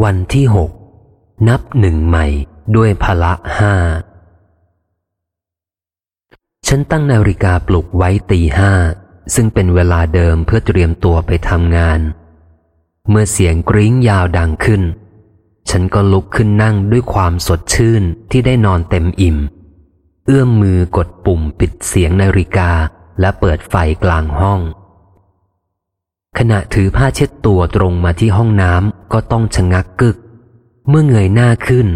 วันที่หกนับหนึ่งใหม่ด้วยพละห้าฉันตั้งนาฬิกาปลุกไว้ตีห้าซึ่งเป็นเวลาเดิมเพื่อเตรียมตัวไปทำงาน เมื่อเสียงกริ้งยาวดังขึ้น ฉันก็ลุกขึ้นนั่งด้วยความสดชื่นที่ได้นอนเต็มอิ่ม เอื้อมมือกดปุ่มปิดเสียงนาฬิกาและเปิดไฟกลางห้อง ขณะถือผ้าเช็ดตัวตรงมาที่ห้องน้ำก็ต้องชะงักกึก เมื่อเงยหน้าขึ้น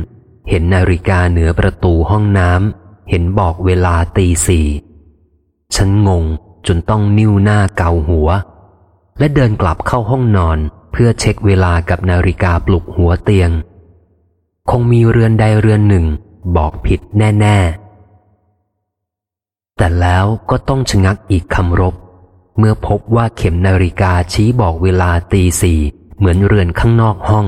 เห็นนาฬิกาเหนือประตูห้องน้ำเห็นบอกเวลาตีสี่ฉันงงจนต้องนิ้วหน้าเกาหัว และเดินกลับเข้าห้องนอนเพื่อเช็คเวลากับนาฬิกาปลุกหัวเตียง คงมีเรือนใดเรือนหนึ่ง บอกผิดแน่ ๆ แต่แล้วก็ต้องชะงักอีกคำรบ เมื่อพบว่าเข็มนาฬิกาชี้บอกเวลาตีสี่เหมือนเรือนข้างนอกห้อง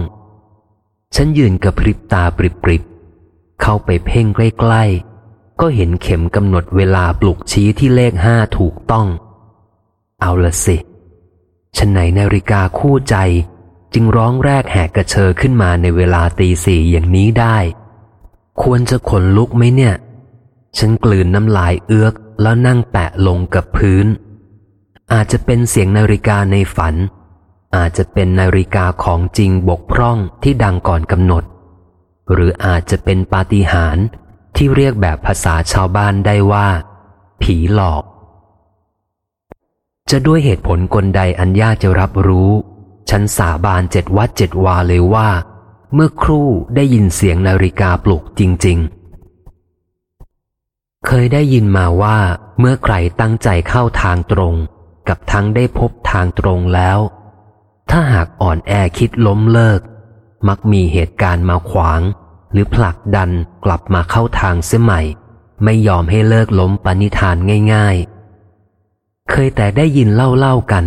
ฉันยืนกระพริบตาปริบๆเข้าไปเพ่งใกล้ๆ ก็เห็นเข็มกำหนดเวลาปลุกชี้ที่เลขห้าถูกต้อง เอาละสิ ฉันไหนนาฬิกาคู่ใจจึงร้องแรกแหกกระเชอขึ้นมาในเวลาตีสี่อย่างนี้ได้ ควรจะขนลุกไหมเนี่ย ฉันกลืนน้ำลายเอื้อกแล้วนั่งแปะลงกับพื้น อาจจะเป็นเสียงนาฬิกาในฝัน อาจจะเป็นนาฬิกาของจริงบกพร่องที่ดังก่อนกำหนด หรืออาจจะเป็นปาฏิหาริย์ที่เรียกแบบภาษาชาวบ้านได้ว่า ผีหลอก จะด้วยเหตุผลกลใดอันยากจะรับรู้ ฉันสาบานเจ็ดวัดเจ็ดวาเลยว่า เมื่อครู่ได้ยินเสียงนาฬิกาปลุกจริง ๆ เคยได้ยินมาว่าเมื่อใครตั้งใจเข้าทางตรง กับทั้งได้พบทางตรงแล้ว ถ้าหากอ่อนแอคิดล้มเลิก มักมีเหตุการณ์มาขวาง หรือผลักดันกลับมาเข้าทางเสียใหม่ ไม่ยอมให้เลิกล้มปณิธานง่าย ๆ เคยแต่ได้ยินเล่าๆกัน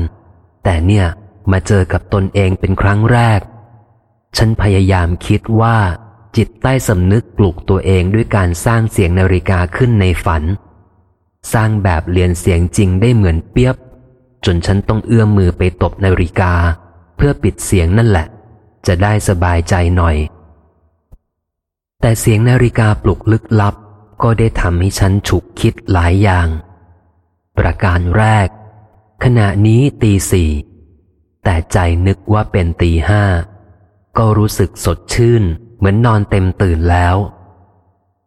แต่เนี่ยมาเจอกับตนเองเป็นครั้งแรก ฉันพยายามคิดว่า จิตใต้สำนึกปลุกตัวเองด้วยการสร้างเสียงนาฬิกาขึ้นในฝัน สร้างแบบเรียนเสียงจริงได้เหมือนเปียบ จนฉันต้องเอื้อมมือไปตบนาฬิกา เพื่อปิดเสียงนั่นแหละ จะได้สบายใจหน่อย แต่เสียงนาฬิกาปลุกลึกลับ ก็ได้ทำให้ฉันฉุกคิดหลายอย่าง ประการแรก ขณะนี้ตีสี่แต่ใจนึกว่าเป็นตีห้าก็รู้สึกสดชื่น เหมือนนอนเต็มตื่นแล้ว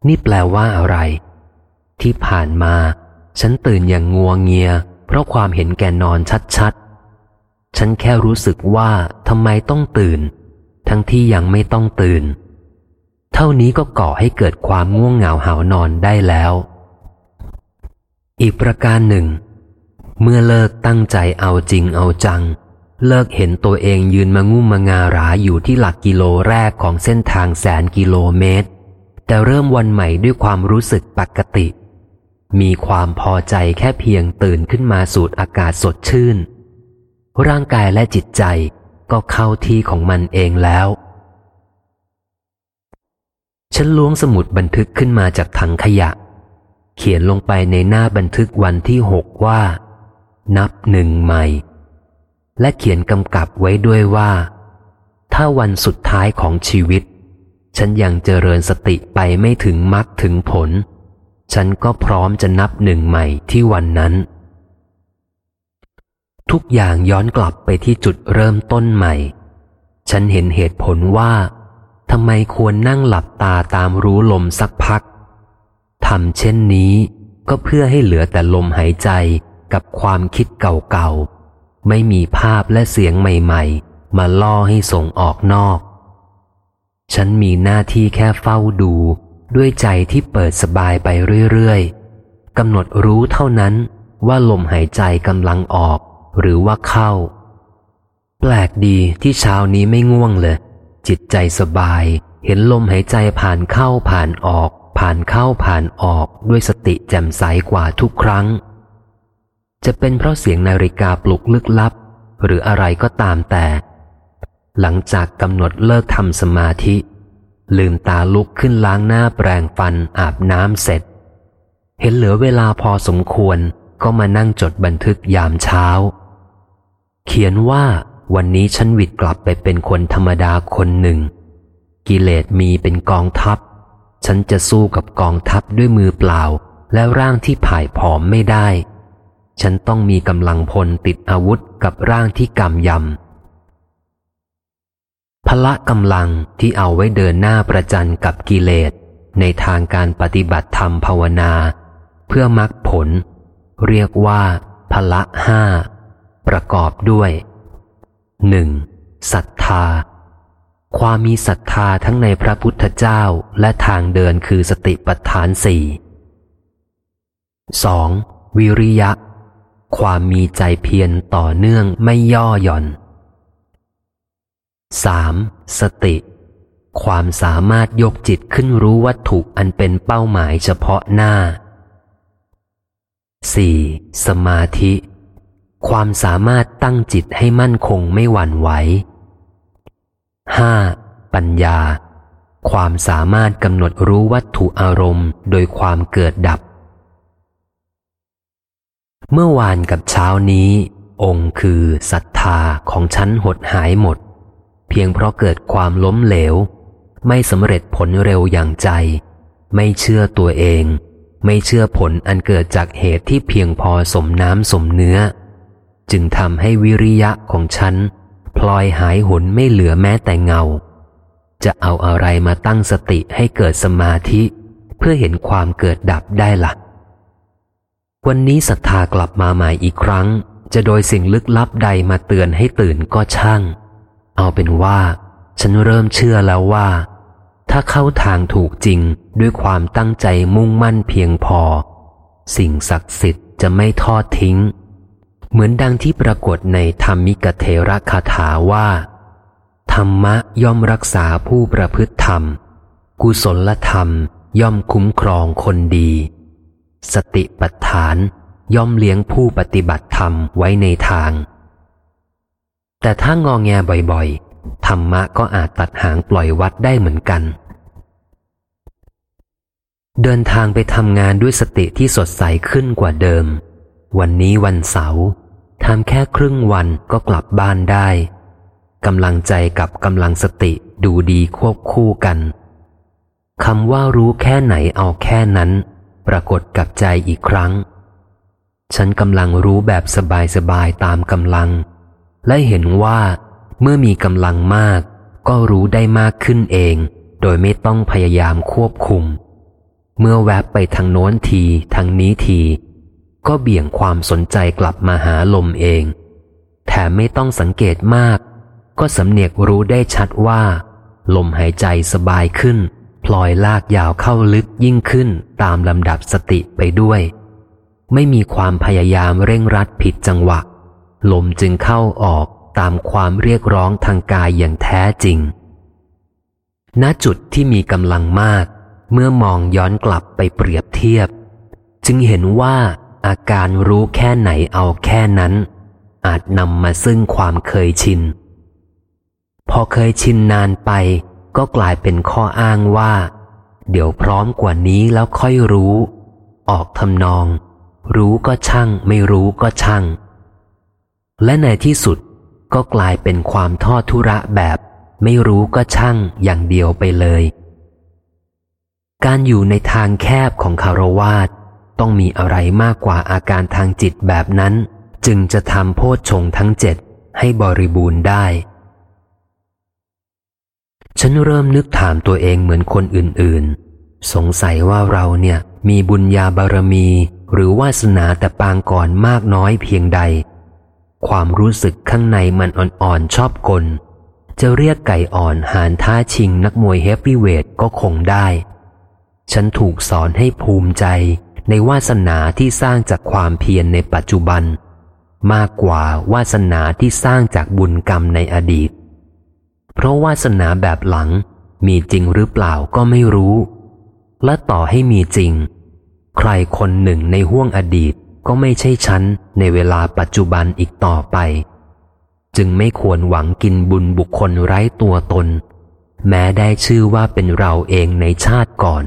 นี่แปลว่าอะไร ที่ผ่านมา ฉันตื่นอย่างงัวงเงีย เพราะความเห็นแก่นอนชัดๆ ฉันแค่รู้สึกว่าทำไมต้องตื่น ทั้งที่ยังไม่ต้องตื่น เท่านี้ก็ก่อให้เกิดความง่วงเหงาหานอนได้แล้ว อีกประการหนึ่ง เมื่อเลิกตั้งใจเอาจริงเอาจัง เลิกเห็นตัวเองยืนมางุ่มมางาราอยู่ที่หลักกิโลแรกของเส้นทางแสนกิโลเมตร แต่เริ่มวันใหม่ด้วยความรู้สึกปกติ มีความพอใจแค่เพียงตื่นขึ้นมาสูดอากาศสดชื่น ร่างกายและจิตใจก็เข้าที่ของมันเองแล้ว ฉันล้วงสมุดบันทึกขึ้นมาจากถังขยะ เขียนลงไปในหน้าบันทึกวันที่หกว่า นับหนึ่งใหม่ และเขียนกำกับไว้ด้วยว่า ถ้าวันสุดท้ายของชีวิต ฉันยังเจริญสติไปไม่ถึงมรรคถึงผล ฉันก็พร้อมจะนับหนึ่งใหม่ที่วันนั้น ทุกอย่างย้อนกลับไปที่จุดเริ่มต้นใหม่ ฉันเห็นเหตุผลว่าทำไมควรนั่งหลับตาตามรู้ลมสักพักทำเช่นนี้ก็เพื่อให้เหลือแต่ลมหายใจกับความคิดเก่าๆ ไม่มีภาพและเสียงใหม่ๆ มาล่อให้ส่งออกนอก ฉันมีหน้าที่แค่เฝ้าดู ด้วยใจที่เปิดสบายไปเรื่อยๆกำหนดรู้เท่านั้นว่าลมหายใจกำลังออก หรือว่าเข้า แปลกดีที่เช้านี้ไม่ง่วงเลย จิตใจสบาย เห็นลมหายใจผ่านเข้าผ่านออก ผ่านเข้าผ่านออกด้วยสติแจ่มใสกว่าทุกครั้ง จะเป็นเพราะเสียงนาฬิกาปลุกลึกลับ หรืออะไรก็ตามแต่ หลังจากกำหนดเลิกทำสมาธิ ลืมตาลุกขึ้นล้างหน้าแปรงฟันอาบน้ำเสร็จ เห็นเหลือเวลาพอสมควรก็มานั่งจดบันทึกยามเช้า เขียนว่าวันนี้ฉันวิดกลับไปเป็นคนธรรมดาคนหนึ่ง กิเลสมีเป็นกองทัพ ฉันจะสู้กับกองทัพด้วยมือเปล่า และร่างที่ผ่ายผอมไม่ได้ ฉันต้องมีกำลังพลติดอาวุธกับร่างที่กำยำ พละกำลังที่เอาไว้เดินหน้าประจันกับกิเลส ในทางการปฏิบัติธรรมภาวนา เพื่อมรักผล เรียกว่าพละห้าประกอบด้วยหนึ่งศรัทธา ความมีศรัทธาทั้งในพระพุทธเจ้าและทางเดินคือสติปัฏฐานสี่สองวิริยะ ความมีใจเพียรต่อเนื่องไม่ย่อหย่อน สามสติ ความสามารถยกจิตขึ้นรู้วัตถุอันเป็นเป้าหมายเฉพาะหน้า 4. สมาธิ ความสามารถตั้งจิตให้มั่นคงไม่หวั่นไหว 5. ปัญญา ความสามารถกำหนดรู้วัตถุอารมณ์โดยความเกิดดับ เมื่อวานกับเช้านี้ องค์คือศรัทธาของฉันหดหายหมด เพียงเพราะเกิดความล้มเหลว ไม่สำเร็จผลเร็วอย่างใจ ไม่เชื่อตัวเอง ไม่เชื่อผลอันเกิดจากเหตุที่เพียงพอสมน้ำสมเนื้อ จึงทำให้วิริยะของฉัน พลอยหายหนไม่เหลือแม้แต่เงา จะเอาอะไรมาตั้งสติให้เกิดสมาธิ เพื่อเห็นความเกิดดับได้ละ่ะ วันนี้ศรัทธากลับมาใหม่อีกครั้งจะโดยสิ่งลึกลับใดมาเตือนให้ตื่นก็ช่าง เอาเป็นว่า ฉันเริ่มเชื่อแล้วว่า ถ้าเข้าทางถูกจริงด้วยความตั้งใจมุ่งมั่นเพียงพอ สิ่งศักดิ์สิทธิ์จะไม่ทอดทิ้ง เหมือนดังที่ปรากฏในธรรมิกเทระคาถาว่า ธรรมะย่อมรักษาผู้ประพฤติธรรม กุศลธรรมย่อมคุ้มครองคนดี สติปัฏฐานย่อมเลี้ยงผู้ปฏิบัติธรรมไว้ในทาง แต่ถ้างองแงบ่อยๆ ธรรมะก็อาจตัดหางปล่อยวัดได้เหมือนกัน เดินทางไปทำงานด้วยสติที่สดใสขึ้นกว่าเดิม วันนี้วันเสาร์ทำแค่ครึ่งวันก็กลับบ้านได้กำลังใจกับกำลังสติดูดีควบคู่กันคำว่ารู้แค่ไหนเอาแค่นั้น ปรากฏกับใจอีกครั้ง ฉันกำลังรู้แบบสบายๆตามกำลัง และเห็นว่า เมื่อมีกำลังมาก ก็รู้ได้มากขึ้นเอง โดยไม่ต้องพยายามควบคุม เมื่อแวบไปทางโน้นทีทางนี้ที ก็เบี่ยงความสนใจกลับมาหาลมเอง แถมไม่ต้องสังเกตมาก ก็สำเนียกรู้ได้ชัดว่า ลมหายใจสบายขึ้น พลอยลากยาวเข้าลึกยิ่งขึ้นตามลำดับสติไปด้วย ไม่มีความพยายามเร่งรัดผิดจังหวะ ลมจึงเข้าออกตามความเรียกร้องทางกายอย่างแท้จริง ณ จุดที่มีกำลังมาก เมื่อมองย้อนกลับไปเปรียบเทียบ จึงเห็นว่าอาการรู้แค่ไหนเอาแค่นั้น อาจนำมาซึ่งความเคยชิน พอเคยชินนานไป ก็กลายเป็นข้ออ้างว่า เดี๋ยวพร้อมกว่านี้แล้วค่อยรู้ ออกทำนอง รู้ก็ช่าง ไม่รู้ก็ช่าง และในที่สุดก็กลายเป็นความทอดทุระแบบ ไม่รู้ก็ช่างอย่างเดียวไปเลย การอยู่ในทางแคบของคารวาสต้องมีอะไรมากกว่าอาการทางจิตแบบนั้น จึงจะทำโพชฌงทั้งเจ็ดให้บริบูรณ์ได้ ฉันเริ่มนึกถามตัวเองเหมือนคนอื่นๆ สงสัยว่าเราเนี่ยมีบุญญาบารมี หรือวาสนาแต่ปางก่อนมากน้อยเพียงใด ความรู้สึกข้างในมันอ่อนๆชอบกล จะเรียกไก่อ่อนหานท้าชิงนักมวยเฮฟวีเวทก็คงได้ ฉันถูกสอนให้ภูมิใจในวาสนาที่สร้างจากความเพียรในปัจจุบัน มากกว่าวาสนาที่สร้างจากบุญกรรมในอดีต เพราะวาสนาแบบหลังมีจริงหรือเปล่าก็ไม่รู้ และต่อให้มีจริง ใครคนหนึ่งในห้วงอดีต ก็ไม่ใช่ฉันในเวลาปัจจุบันอีกต่อไป จึงไม่ควรหวังกินบุญบุคคลไร้ตัวตน แม้ได้ชื่อว่าเป็นเราเองในชาติก่อน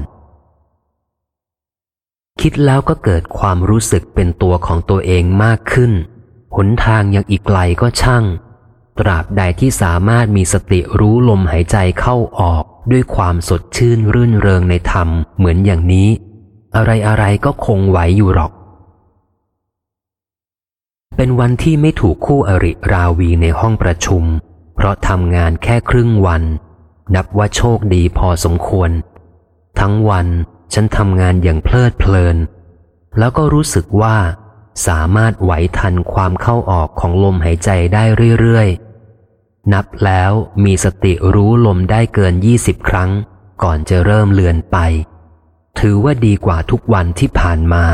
คิดแล้วก็เกิดความรู้สึกเป็นตัวของตัวเองมากขึ้น หนทางยังอีกไกลก็ช่าง ตราบใดที่สามารถมีสติรู้ลมหายใจเข้าออกด้วยความสดชื่นรื่นเริงในธรรมเหมือนอย่างนี้ อะไรอะไรก็คงไหวอยู่หรอก เป็นวันที่ไม่ถูกคู่อริราวีในห้องประชุม เพราะทำงานแค่ครึ่งวัน นับว่าโชคดีพอสมควร ทั้งวันฉันทำงานอย่างเพลิดเพลิน แล้วก็รู้สึกว่า สามารถไหวทันความเข้าออกของลมหายใจได้เรื่อยๆ นับแล้วมีสติรู้ลมได้เกินยี่สิบครั้ง ก่อนจะเริ่มเลือนไป ถือว่าดีกว่าทุกวันที่ผ่านมา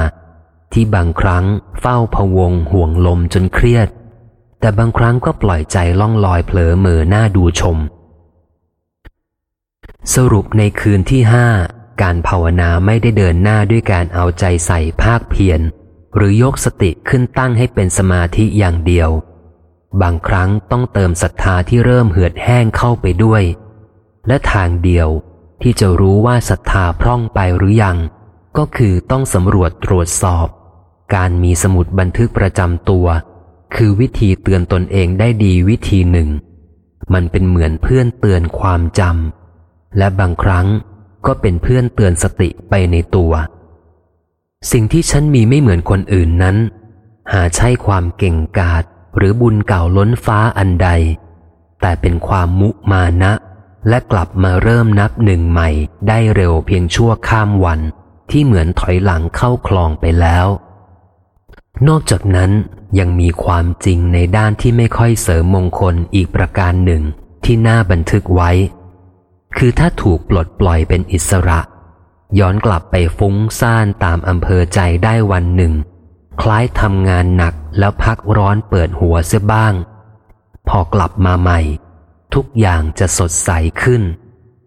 ที่บางครั้งเฝ้าพวงห่วงลมจนเครียด แต่บางครั้งก็ปล่อยใจล่องลอยเผลอเมอหน้าดูชม สรุปในคืนที่ห้าการภาวนาไม่ได้เดินหน้าด้วยการเอาใจใส่ภาคเพียรหรือยกสติขึ้นตั้งให้เป็นสมาธิอย่างเดียว บางครั้งต้องเติมศรัทธาที่เริ่มเหือดแห้งเข้าไปด้วย และทางเดียวที่จะรู้ว่าศรัทธาพร่องไปหรือยัง ก็คือต้องสำรวจตรวจสอบ การมีสมุดบันทึกประจำตัว คือวิธีเตือนตนเองได้ดีวิธีหนึ่ง มันเป็นเหมือนเพื่อนเตือนความจำและบางครั้งก็เป็นเพื่อนเตือนสติไปในตัว สิ่งที่ฉันมีไม่เหมือนคนอื่นนั้น หาใช่ความเก่งกาจหรือบุญเก่าล้นฟ้าอันใด แต่เป็นความมุมานะ และกลับมาเริ่มนับหนึ่งใหม่ได้เร็วเพียงชั่วข้ามวันที่เหมือนถอยหลังเข้าคลองไปแล้ว นอกจากนั้นยังมีความจริงในด้านที่ไม่ค่อยเสริมมงคลอีกประการหนึ่งที่น่าบันทึกไว้ คือถ้าถูกปลดปล่อยเป็นอิสระ ย้อนกลับไปฟุ้งซ่านตามอำเภอใจได้วันหนึ่ง คล้ายทำงานหนักแล้วพักร้อนเปิดหัวเสียบ้าง พอกลับมาใหม่ ทุกอย่างจะสดใสขึ้น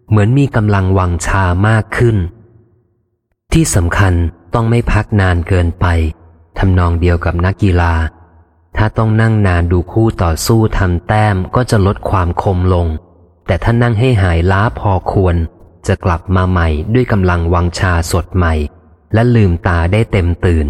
เหมือนมีกำลังวังชามากขึ้น ที่สำคัญต้องไม่พักนานเกินไป ทำนองเดียวกับนักกีฬา ถ้าต้องนั่งนานดูคู่ต่อสู้ทำแต้มก็จะลดความคมลง แต่ถ้านั่งให้หายล้าพอควร จะกลับมาใหม่ด้วยกำลังวังชาสดใหม่ และลืมตาได้เต็มตื่น